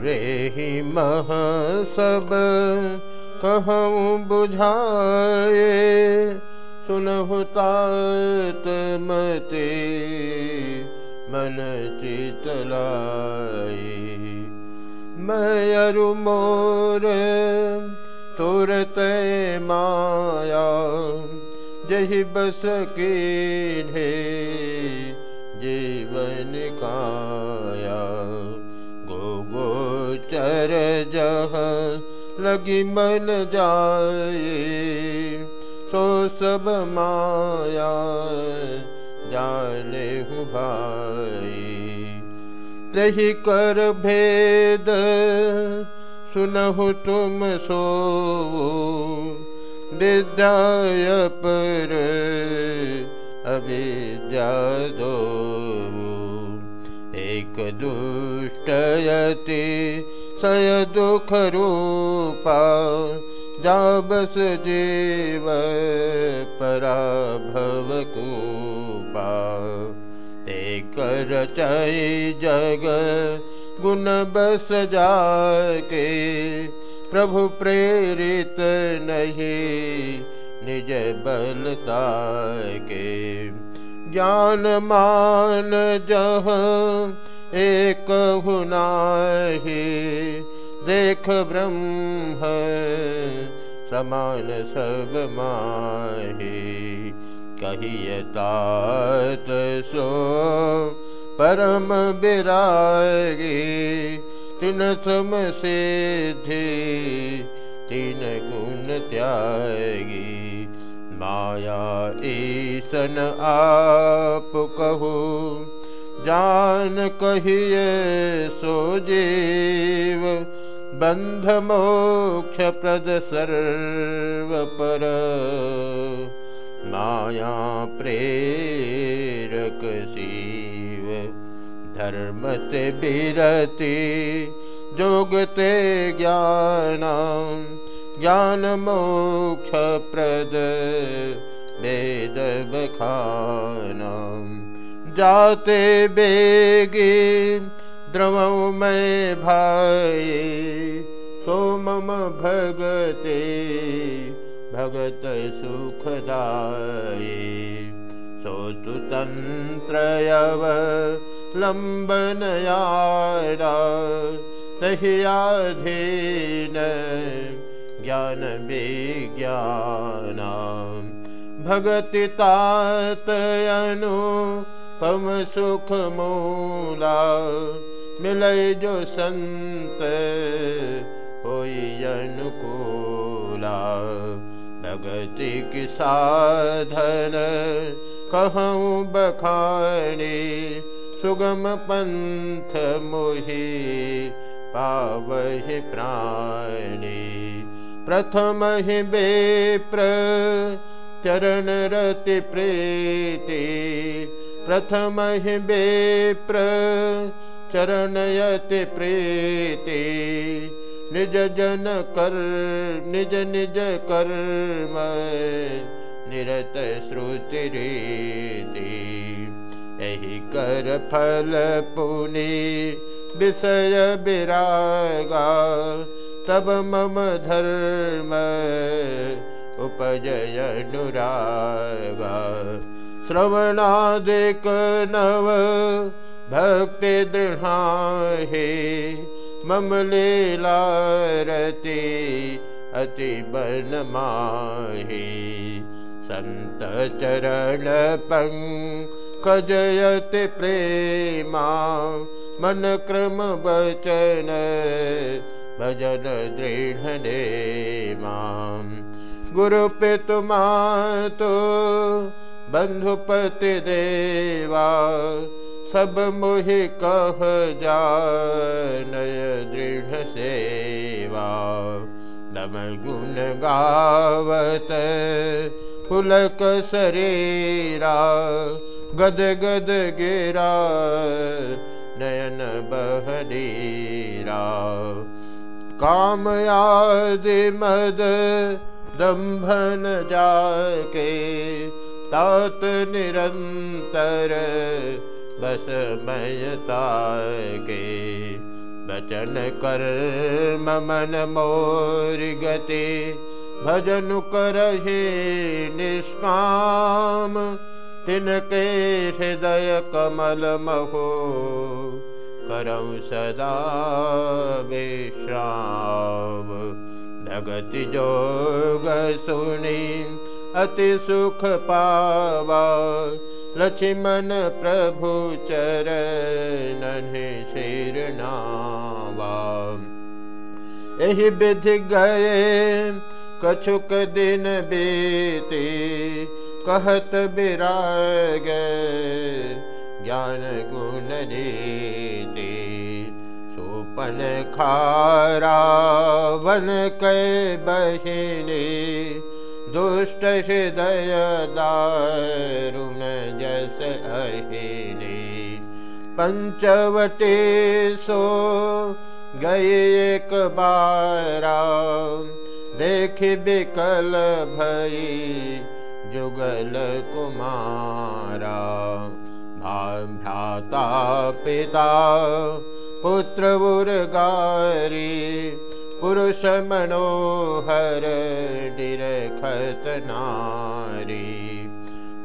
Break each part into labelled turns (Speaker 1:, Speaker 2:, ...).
Speaker 1: तुरे ही मह सब कहूँ बुझाए सुनहु तात मते मन मैं अरु मोर तुरत माया जही बस के ढे जीवन काया चर जह लगी मन जाए, सो सब माया जाने हूँ भाई। तही कर भेद, सुनहु तुम सो, विद्याय पर अविद्या दो। एक दुष्टयति सय दुख रूपा जाबस जीव पराभव कूपा ते कर चय जग, गुण बस जाके, प्रभु प्रेरित नहीं, निज बलता के। ज्ञान मान जह एक हुनाही देख ब्रह्म समान सब माहे। कहिए तात सो परम बिरागी। तिन सम सिद्धि, तीन गुण त्यागी। माया ईसन आप कहो। जान कहिए सो जीव बंध मोक्ष प्रद सर्व पर। माया प्रेरक शिव धर्मते बिरति जोगते ज्ञान ज्ञान मोक्ष प्रद वेद बखान जाते मैं भाई सो मम भगते भगत सुखदाये। सोतु तन्त्रयव लम्बनयारा तह्याधीन ज्ञान विज्ञाना भगति तातयनु पम सुख मूला, मिलय जो संत होई अनुकूला। भगति की साधन कहूँ बखाने, सुगम पंथ मोहि पावहि प्राणी। प्रथम ही बेप्र चरण रति प्रीति प्रथम बेप्र चरणयति प्रीति। निज जन कर, निज निज कर्म, निरत श्रुति रीति। यही कर फल पुनि विषय विरागा, तब मम धर्म उपजय अनुरागा। श्रवणादिक नव भक्ति दृढ़ाहे मम लीलारति अति बन माहे संत चरण पंकजयत प्रेमा मन क्रम बचन भजन दृढ़ माम गुरु पितु मातो बंधुपति देवा, सब मोहि कह जानय दृढ़ सेवा। दम गुण गावत पुलक शरीरा, गद गद गिरा, नयन बहरीरा काम आदि मद दम्भन जाके तात निरंतर बस मयता के बचन कर मन मोर गति भजन करहे निष्काम। तिनके हृदय कमल महो करं सदा विश्राम। भगति जोग सुनी अति सुख पावा। लक्ष्मण प्रभु चरण शेर नावा। यही विधि गए कछुक दिन बीते, कहत विराग ज्ञान गुण नीति। सोपन खारा वन कै बहिनी दुष्ट हृदय दारुण जस अहिनी पंचवटे सो गए एक बारा, देख बिकल भई जुगल कुमारा। भ्राता पिता, पुत्र उर्गारी पुरुष मनोहर डिरखत नारी।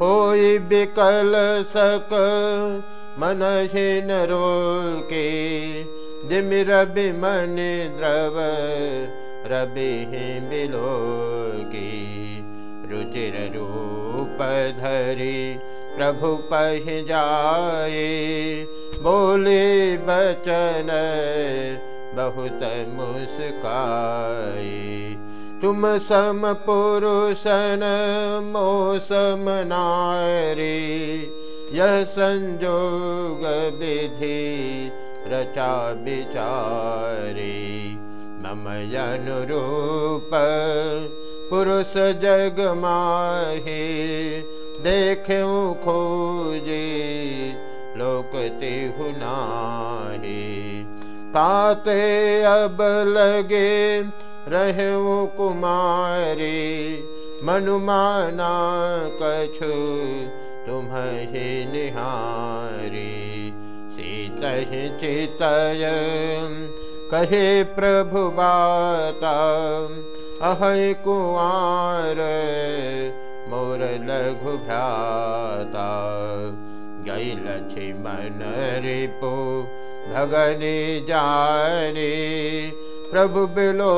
Speaker 1: होई बिकल सक मन न रोके जिम रबि मन द्रव रबि बिलोगी रुचिर रूप धरी प्रभु पह जाए, बोले बचन बहुत मुस्काए तुम सम पुरुषन, मौसम नारी। यह संजोग विधि, रचा विचारी। मम अनुरूप पुरुष जग माहे। देखे खोजे, लोकते हुनाहे। ताते अब लगे रहे कुमारी मनुमाना कछु तुम्हें निहारी। सीत चितय कहे प्रभु बाता अह कुआर मोर लघु भ्राता। गई लक्ष्मण रिपो भगनी जानी, प्रभु बिलो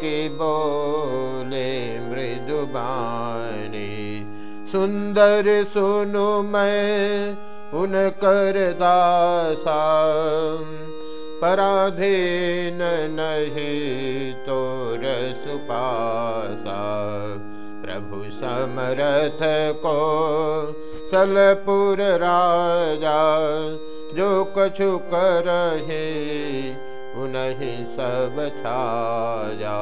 Speaker 1: की बोले मृदुबानी सुंदर सुनु मैं उन कर दासा पराधीन नहीं तो सुपासा प्रभु समरथ को सलपुर राजा जो कछु कर, उन्हीं सब छाया।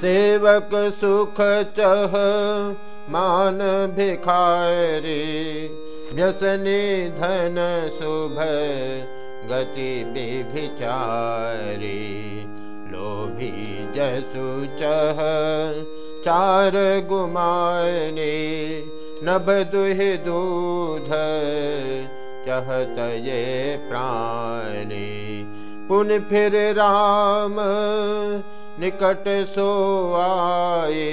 Speaker 1: सेवक सुख चह मान भिखारी व्यसनी धन शुभ गति बेभिचारी लोभी जसु चह चार गुमाने, नभ दुह दूध चहत ये प्राणी। पुन फिर राम निकट सो आए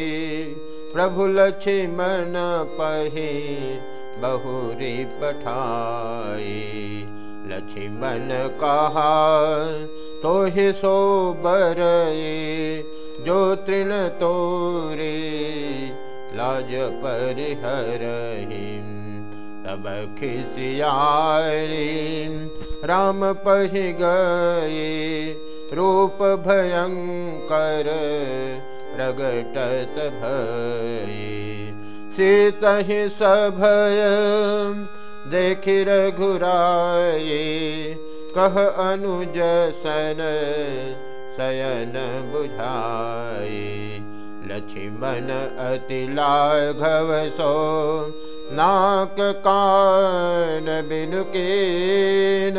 Speaker 1: प्रभु लक्ष्मण पहे बहुरी पठाए लक्ष्मण कहा तो ही सो बर जो तृण तोरे। लाज परिहर तब खिसियारी राम पह गए रूप भयंकर प्रगटत भय सीत ही सभय देखि रघुराए कह अनुज सन शयन बुझाए लक्ष्मण अति लाघव सो नाक कान बिनुकेन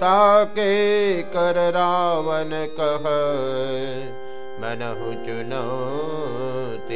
Speaker 1: ताके कर रावण कह मनहु चुनौती